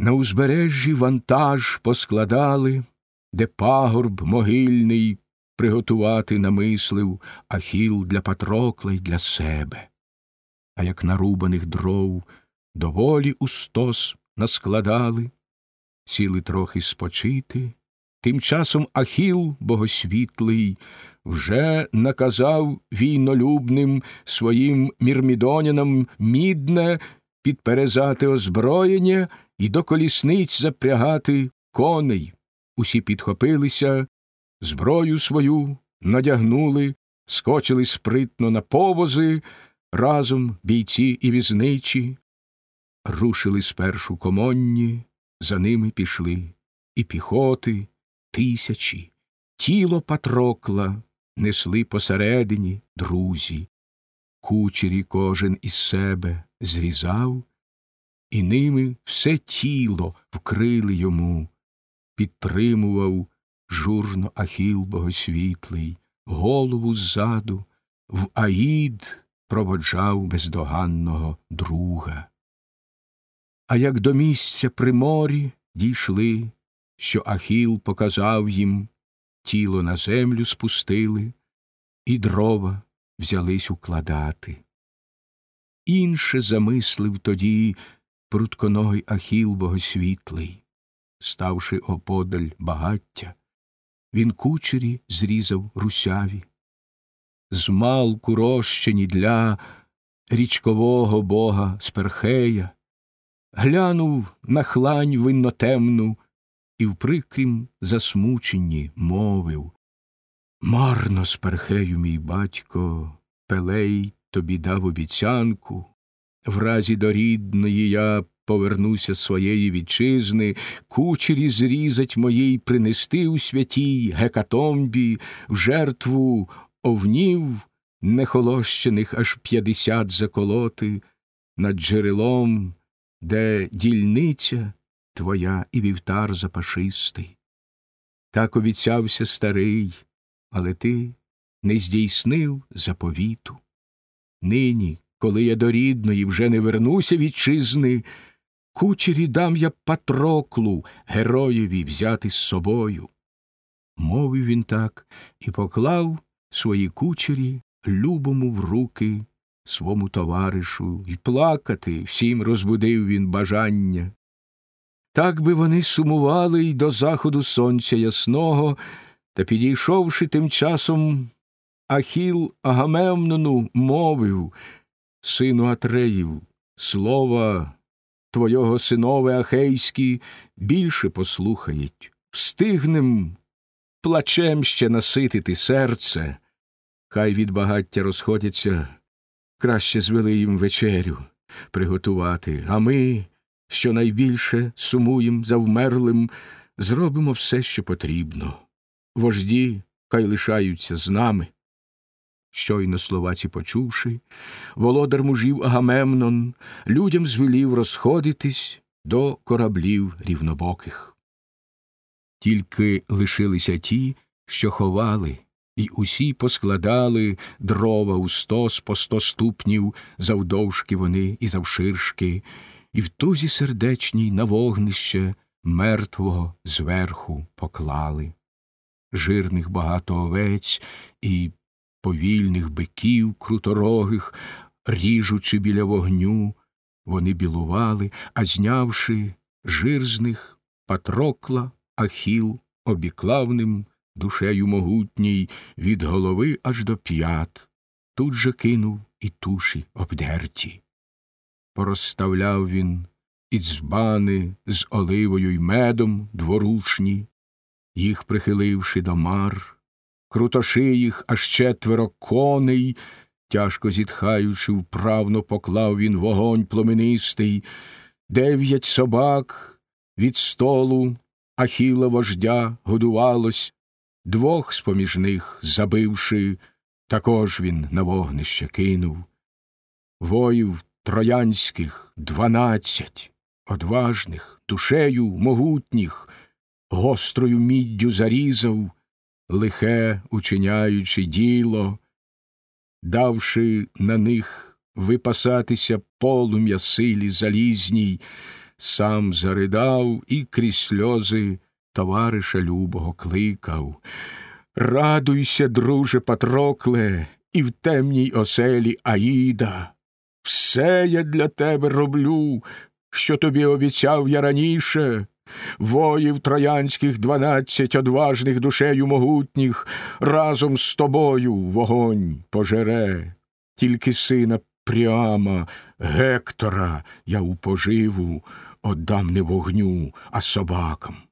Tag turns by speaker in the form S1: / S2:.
S1: На узбережжі вантаж поскладали, де пагорб могильний приготувати намислив Ахіл для Патрокла й для себе. А як нарубаних дров доволі у стос наскладали, сіли трохи спочити, тим часом Ахіл богосвітлий вже наказав війнолюбним своїм мірмідонянам мідне підперезати озброєння і до колісниць запрягати коней. Усі підхопилися, зброю свою надягнули, скочили спритно на повози, разом бійці і візничі, рушили спершу комонні, за ними пішли і піхоти, тисячі, тіло Патрокла несли посередині друзі. Кучері кожен із себе зрізав, і ними все тіло вкрили йому, підтримував журно Ахіл богосвітлий, голову ззаду, в Аїд проводжав бездоганного друга. А як до місця при морі дійшли, що Ахіл показав їм, тіло на землю спустили, і дрова взялись укладати. Інше замислив тоді прутконогий Ахіл богосвітлий, ставши оподаль багаття, він кучері зрізав русяві, змалку розчені для річкового бога Сперхея, глянув на хлань виннотемну і в прикрім засмученні мовив. Марно, Сперхею, мій батько, Пелей тобі дав обіцянку, в разі до рідної я повернуся своєї вітчизни, кучері зрізать моїй принести у святій гекатомбі в жертву овнів нехолощених аж п'ятдесят заколоти над джерелом, де дільниця твоя і вівтар запашистий. Так обіцявся старий, але ти не здійснив заповіту. Нині, коли я до рідної вже не вернуся вітчизни, кучері дам я Патроклу, героєві взяти з собою. Мовив він так і поклав свої кучері любому в руки свому товаришу, і плакати всім розбудив він бажання. Так би вони сумували й до заходу сонця ясного, та, підійшовши тим часом, Ахіл Агамемнону мовив, сину Атреїв, слова твого синове Ахейські більше послухають. Встигнем плачем ще наситити серце, хай від багаття розходяться, краще звели їм вечерю приготувати, а ми, що найбільше сумуєм за вмерлим, зробимо все, що потрібно. Вожді хай лишаються з нами. Щойно слова ці почувши, володар мужів Агамемнон людям звелів розходитись до кораблів рівнобоких. Тільки лишилися ті, що ховали, і усі поскладали дрова у стос по сто ступнів завдовжки вони і завширшки, і в тузі сердечній на вогнище мертвого зверху поклали. Жирних багато овець і повільних биків круторогих, ріжучи біля вогню, вони білували, а знявши жир з них Патрокла, Ахіл обіклавним душею могутній від голови аж до п'ят, тут же кинув і туші обдерті. Порозставляв він і дзбани з оливою й медом дворучні, їх прихиливши до мар, крутошиїх аж четверо коней, тяжко зітхаючи, вправно поклав він вогонь пломенистий, дев'ять собак від столу Ахіла вождя годувалось, двох з поміж них забивши, також він на вогнище кинув. Воїв троянських дванадцять, одважних, душею могутніх, гострою міддю зарізав, лихе учиняючи діло, давши на них випасатися полум'я силі залізній, сам заридав і крізь сльози товариша любого кликав. Радуйся, друже Патрокле, і в темній оселі Аїда. Все я для тебе роблю, що тобі обіцяв я раніше. Воїв троянських дванадцять одважних душею могутніх разом з тобою вогонь пожере, тільки сина Пряма, Гектора я у поживу отдам не вогню, а собакам.